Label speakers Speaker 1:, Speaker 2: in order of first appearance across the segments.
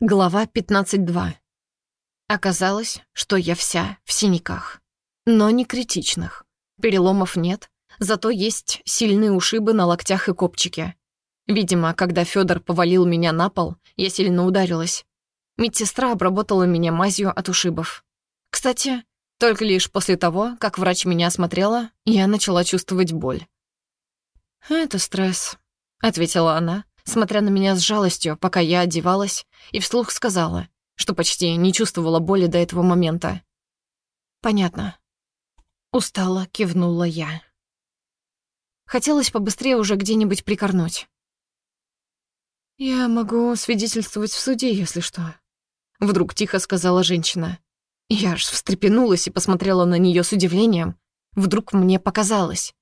Speaker 1: Глава 15.2. Оказалось, что я вся в синяках. Но не критичных. Переломов нет, зато есть сильные ушибы на локтях и копчике. Видимо, когда Фёдор повалил меня на пол, я сильно ударилась. Медсестра обработала меня мазью от ушибов. Кстати, только лишь после того, как врач меня осмотрела, я начала чувствовать боль. «Это стресс», — ответила она, смотря на меня с жалостью, пока я одевалась, и вслух сказала, что почти не чувствовала боли до этого момента. «Понятно». Устала, кивнула я. Хотелось побыстрее уже где-нибудь прикорнуть. «Я могу свидетельствовать в суде, если что», — вдруг тихо сказала женщина. Я аж встрепенулась и посмотрела на нее с удивлением. Вдруг мне показалось.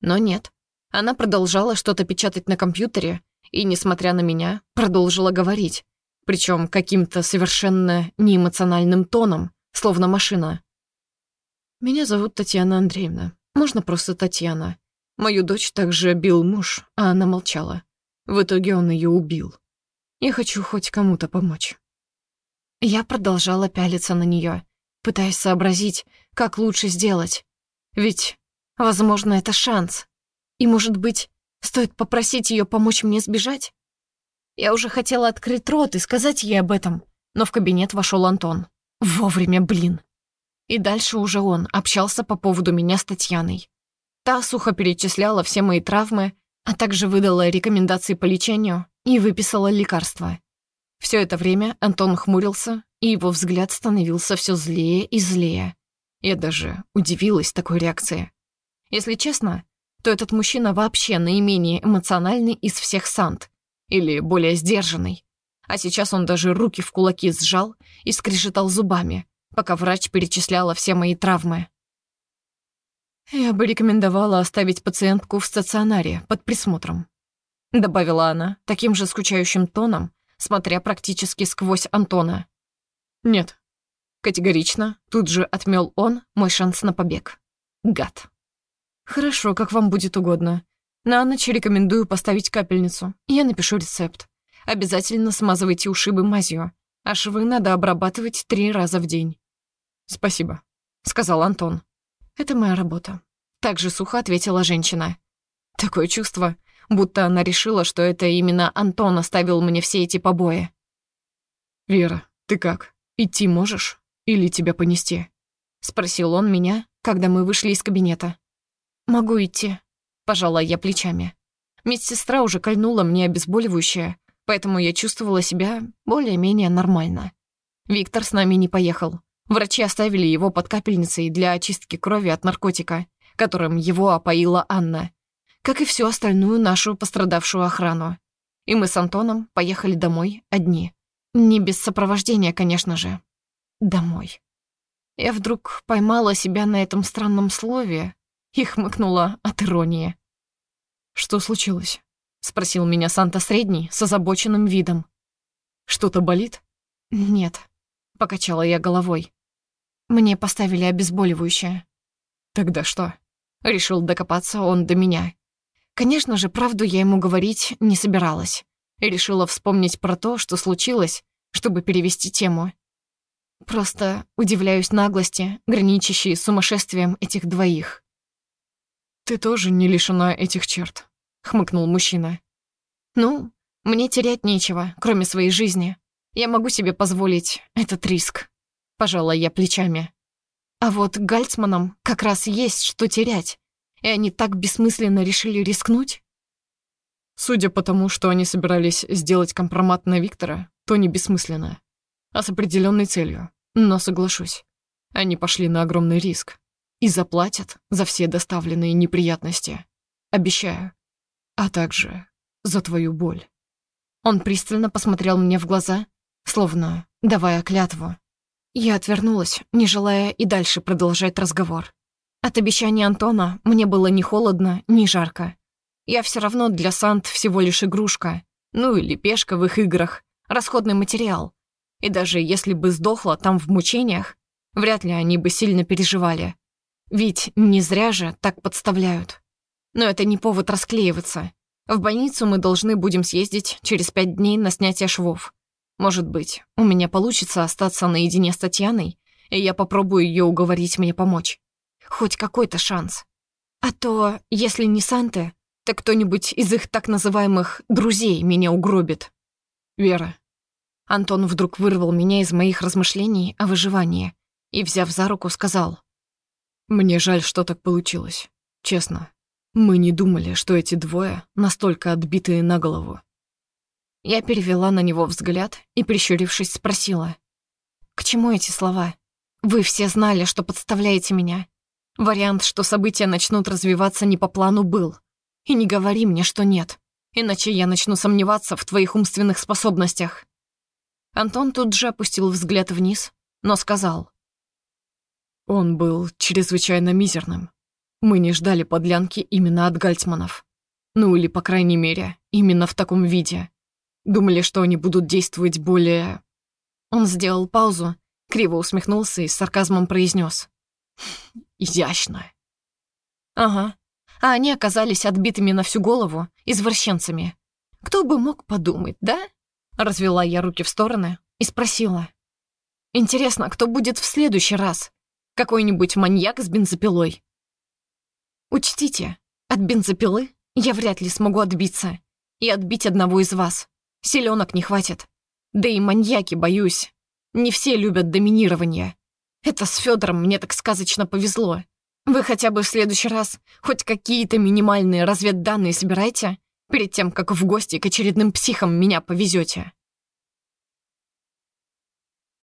Speaker 1: Но нет. Она продолжала что-то печатать на компьютере, и, несмотря на меня, продолжила говорить, причем каким-то совершенно неэмоциональным тоном, словно машина. «Меня зовут Татьяна Андреевна. Можно просто Татьяна. Мою дочь также бил муж, а она молчала. В итоге он ее убил. Я хочу хоть кому-то помочь». Я продолжала пялиться на нее, пытаясь сообразить, как лучше сделать. Ведь, возможно, это шанс. И, может быть, Стоит попросить ее помочь мне сбежать? Я уже хотела открыть рот и сказать ей об этом, но в кабинет вошел Антон. Вовремя, блин. И дальше уже он общался по поводу меня с Татьяной. Та сухо перечисляла все мои травмы, а также выдала рекомендации по лечению и выписала лекарства. Все это время Антон хмурился, и его взгляд становился все злее и злее. Я даже удивилась такой реакции. Если честно, то этот мужчина вообще наименее эмоциональный из всех Сант, или более сдержанный. А сейчас он даже руки в кулаки сжал и скрежетал зубами, пока врач перечисляла все мои травмы. «Я бы рекомендовала оставить пациентку в стационаре под присмотром», добавила она таким же скучающим тоном, смотря практически сквозь Антона. «Нет». Категорично, тут же отмел он мой шанс на побег. Гад. «Хорошо, как вам будет угодно. На ночь рекомендую поставить капельницу. Я напишу рецепт. Обязательно смазывайте ушибы мазью, а швы надо обрабатывать три раза в день». «Спасибо», — сказал Антон. «Это моя работа». Так же сухо ответила женщина. Такое чувство, будто она решила, что это именно Антон оставил мне все эти побои. «Вера, ты как? Идти можешь? Или тебя понести?» — спросил он меня, когда мы вышли из кабинета. «Могу идти», — пожала я плечами. Медсестра уже кольнула мне обезболивающее, поэтому я чувствовала себя более-менее нормально. Виктор с нами не поехал. Врачи оставили его под капельницей для очистки крови от наркотика, которым его опоила Анна, как и всю остальную нашу пострадавшую охрану. И мы с Антоном поехали домой одни. Не без сопровождения, конечно же. Домой. Я вдруг поймала себя на этом странном слове, и хмыкнула от иронии. «Что случилось?» — спросил меня Санта Средний с озабоченным видом. «Что-то болит?» «Нет», — покачала я головой. «Мне поставили обезболивающее». «Тогда что?» — решил докопаться он до меня. Конечно же, правду я ему говорить не собиралась. И решила вспомнить про то, что случилось, чтобы перевести тему. Просто удивляюсь наглости, граничащей с сумасшествием этих двоих. «Ты тоже не лишена этих черт», — хмыкнул мужчина. «Ну, мне терять нечего, кроме своей жизни. Я могу себе позволить этот риск», — пожала я плечами. А вот Гальцманам как раз есть что терять, и они так бессмысленно решили рискнуть. Судя по тому, что они собирались сделать компромат на Виктора, то не бессмысленно, а с определенной целью. Но соглашусь, они пошли на огромный риск. И заплатят за все доставленные неприятности. Обещаю. А также за твою боль. Он пристально посмотрел мне в глаза, словно давая клятву. Я отвернулась, не желая и дальше продолжать разговор. От обещания Антона мне было ни холодно, ни жарко. Я все равно для Сант всего лишь игрушка, ну или пешка в их играх, расходный материал. И даже если бы сдохла там в мучениях, вряд ли они бы сильно переживали. Ведь не зря же так подставляют. Но это не повод расклеиваться. В больницу мы должны будем съездить через пять дней на снятие швов. Может быть, у меня получится остаться наедине с Татьяной, и я попробую ее уговорить мне помочь. Хоть какой-то шанс. А то, если не Санте, то кто-нибудь из их так называемых «друзей» меня угробит. Вера. Антон вдруг вырвал меня из моих размышлений о выживании и, взяв за руку, сказал. «Мне жаль, что так получилось. Честно, мы не думали, что эти двое настолько отбитые на голову. Я перевела на него взгляд и, прищурившись, спросила. «К чему эти слова? Вы все знали, что подставляете меня. Вариант, что события начнут развиваться не по плану, был. И не говори мне, что нет, иначе я начну сомневаться в твоих умственных способностях». Антон тут же опустил взгляд вниз, но сказал. Он был чрезвычайно мизерным. Мы не ждали подлянки именно от Гальцманов. Ну или, по крайней мере, именно в таком виде. Думали, что они будут действовать более... Он сделал паузу, криво усмехнулся и с сарказмом произнес: «Изящно». «Ага. А они оказались отбитыми на всю голову, извращенцами. Кто бы мог подумать, да?» Развела я руки в стороны и спросила. «Интересно, кто будет в следующий раз? Какой-нибудь маньяк с бензопилой?» Учтите, от бензопилы я вряд ли смогу отбиться. И отбить одного из вас. Селенок не хватит. Да и маньяки, боюсь. Не все любят доминирование. Это с Федором мне так сказочно повезло. Вы хотя бы в следующий раз хоть какие-то минимальные разведданные собирайте, перед тем, как в гости к очередным психам меня повезете.